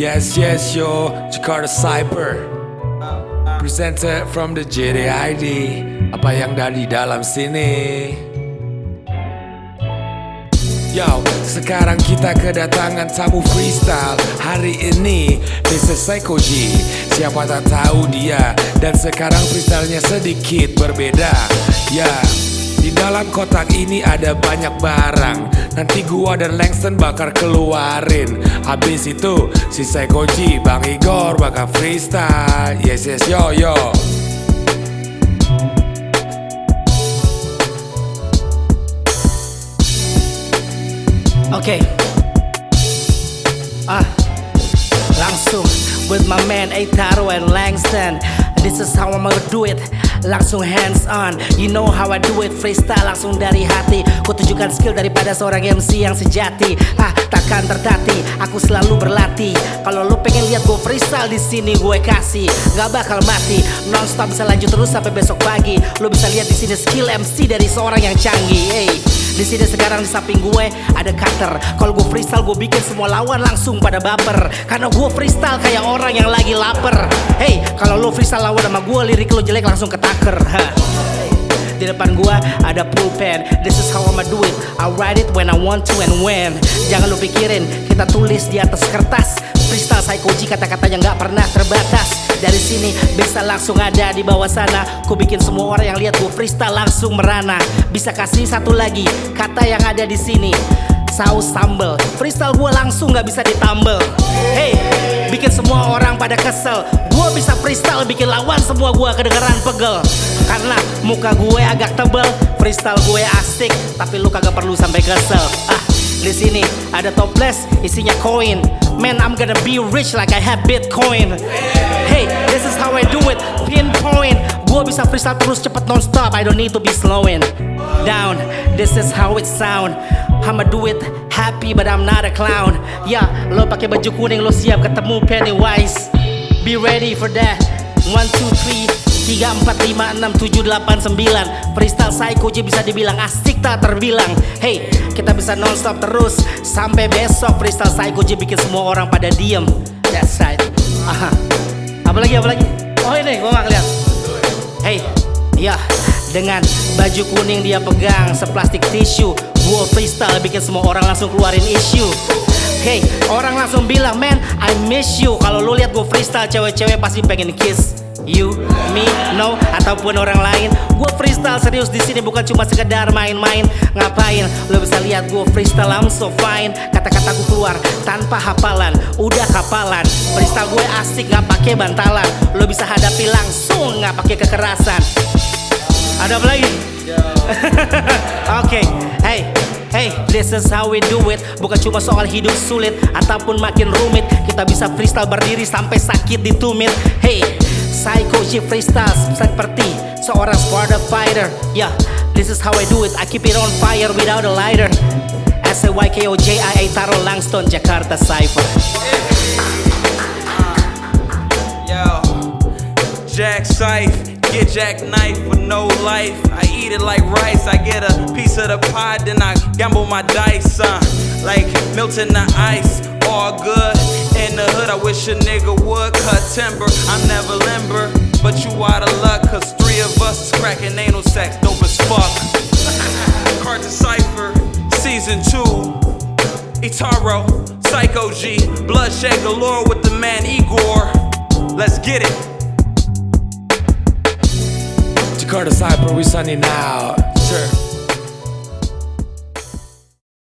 Yes, yes, yo, Jakarta Cyber. Presented from the JDID Apa yang dari dalam sini? Yo, sekarang kita kedatangan tamu freestyle. Hari ini, is Psycho G. Siapa tak tahu dia? Dan sekarang freestylenya sedikit berbeda. Ya, yeah. Di dalam kotak ini ada banyak barang Nanti gua dan Langston bakal keluarin Habis itu, si G, Bang Igor bakal freestyle Yes, yes, yo, yo Oke. Okay. Ah. Langsung with my man Eitaro and Langston. This is how I'm gonna do it. Langsung hands on. You know how I do it. Freestyle langsung dari hati. Ku tunjukkan skill daripada seorang MC yang sejati. Ah, takkan tertati. Aku selalu berlatih. Kalau lu pengen lihat gue freestyle di sini gue kasih. Gak bakal mati. Non stop bisa lanjut terus sampai besok pagi. Lu bisa lihat di sini skill MC dari seorang yang canggih. Hey. Di sini sekarang di samping gue ada cutter. Kalau gue freestyle gue bikin semua lawan langsung pada baper. Karena gue freestyle kayak orang yang lagi lapar. Hey, kalau lo freestyle lawan sama gue lirik lo jelek langsung ketaker. Ha. Di depan gua ada pulpen This is how I'ma do it I write it when I want to and when Jangan lu pikirin Kita tulis di atas kertas Freestyle psychoji kata-kata yang gak pernah terbatas. Dari sini bisa langsung ada di bawah sana. Ku bikin semua orang yang lihat gua freestyle langsung merana. Bisa kasih satu lagi kata yang ada di sini. Saus sambel Freestyle gue langsung gak bisa ditambel. Hey, bikin semua orang pada kesel. Gue bisa freestyle bikin lawan semua gue kedengeran pegel. Karena muka gue agak tebel Freestyle gue asik. Tapi lu kagak perlu sampai kesel. Ah, di sini ada toples isinya koin Man, I'm gonna be rich like I have Bitcoin. Hey, this is how I do it. Pinpoint. Gue bisa freestyle terus cepet non-stop. I don't need to be slowing down. This is how it sound. I'ma do it happy but I'm not a clown. Ya, yeah, lo pakai baju kuning lo siap ketemu Pennywise. Be ready for that. One, two, three, tiga, empat, lima, enam, tujuh, delapan, sembilan. Freestyle Psycho J bisa dibilang asik tak terbilang. Hey, kita bisa non-stop terus. Sampai besok Freestyle Psycho J bikin semua orang pada diem. That's right. Aha. Apalagi, apalagi Oh ini, gua gak ngeliat. Hey, ya dengan baju kuning dia pegang seplastik tisu. Gua freestyle bikin semua orang langsung keluarin isu. Hey, orang langsung bilang, man, I miss you. Kalau lu lihat gue freestyle, cewek-cewek pasti pengen kiss You, me, no, ataupun orang lain. Gue freestyle serius di sini bukan cuma sekedar main-main. Ngapain? Lo bisa lihat gue freestyle I'm so fine. Kata-kata gue keluar tanpa hafalan Udah kapalan Freestyle gue asik gak pakai bantalan. Lo bisa hadapi langsung gak pakai kekerasan. Ada apa lagi? Oke, okay. hey Hey, this is how we do it. Bukan cuma soal hidup sulit Ataupun makin rumit. Kita bisa freestyle berdiri sampai sakit di tumit Hey, Psycho G freestyle seperti seorang Sparta fighter Yeah, this is how I do it I keep it on fire without a lighter. S-A-Y-K-O-J-I-A Taro Langston, Jakarta Cypher. Jack Syph Get jackknife with no life. I eat it like rice. I get a piece of the pie, then I gamble my dice. Uh, like Milton the ice, all good. In the hood, I wish a nigga would cut timber. I'm never limber, but you out of luck. Cause three of us is cracking anal sex, dope as fuck. Card Cypher, season two. Itaro, Psycho G, bloodshed galore with the man Igor. Let's get it. Jakarta Cyber, we sunny now. Sure.